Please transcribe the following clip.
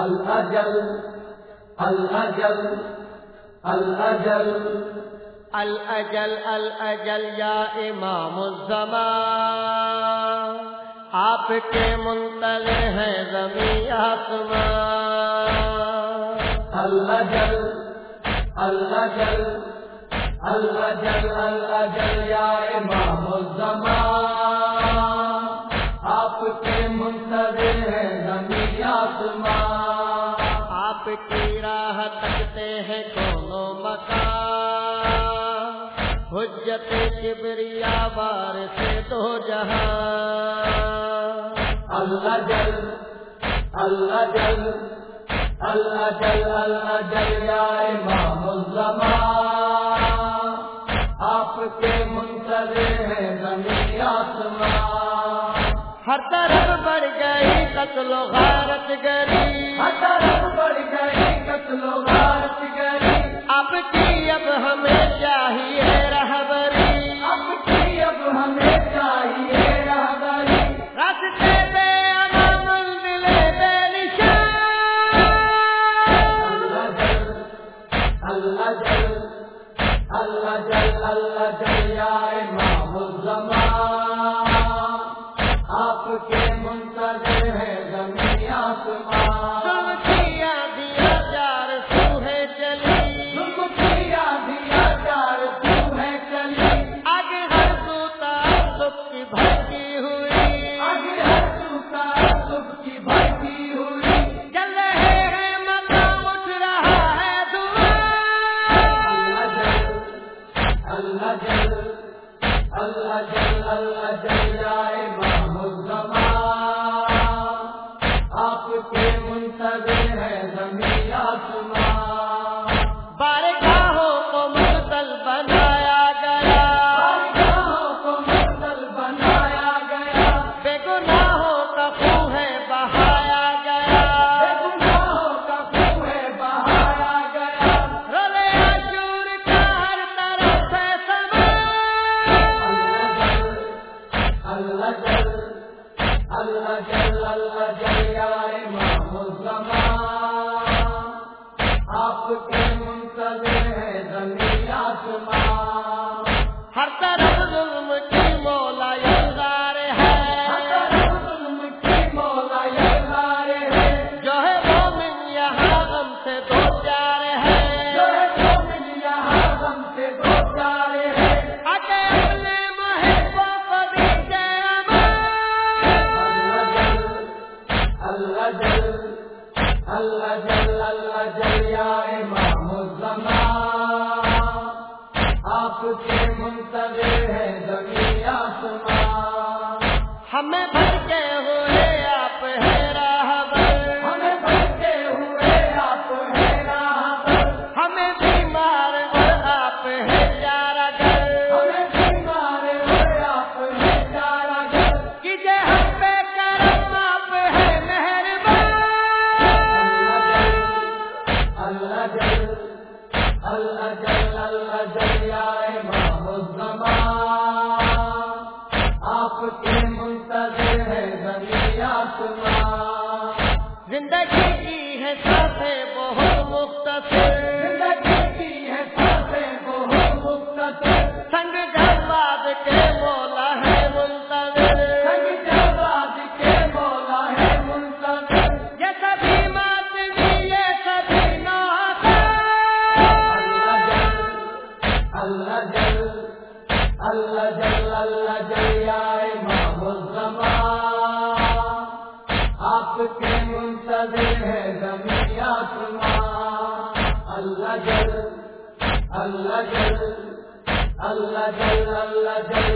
الأجل الأجل الأجل. الأجل الأجل یا امام الزمان. آپ کے منتظر ہیں زمین آسمان. الأجل الأجل الأجل الأجل یا امام الزمان. آپ کے منتظر کی راہ تکتے ہیں دونوں مکان۔ حجت کبریا بار سے دو جہاں۔ الأجل الأجل الأجل الأجل یا امام الزمان۔ آپ کے منتظر ہیں زمین آسمان۔ ہر طرف بڑھ گئی قتل و غارت گری۔ اللہ جل اللہ جل اللہ جل یار امام الزمان. اللہ جل اللہ جل اللہ جل آپ کے منتظر ہے زمین آسمان. بارگاہوں الاجل الاجل الاجل جل یا امام الزمان. آپ کے منتظر ہے زمین آسمان اللہ جل اللہ جل یا امام الزمان آپ کے منتظر ہے زمین آسمان۔ ہمیں بھر گئے اللہ جل اللہ جل یا امام الزمان آپ کے منتظر ہے زمین آسمان۔ زندگی کی ہے ساتھیں بہت مختصر۔ زندگی کی ہے سانسیں بہت مختصر۔ سنگ جلواد کے مولا ہے منتظر۔ اللہ جل اللہ جل آپ کے منتظر ہے زمین آسمان اللہ جل اللہ جل اللہ جل اللہ جل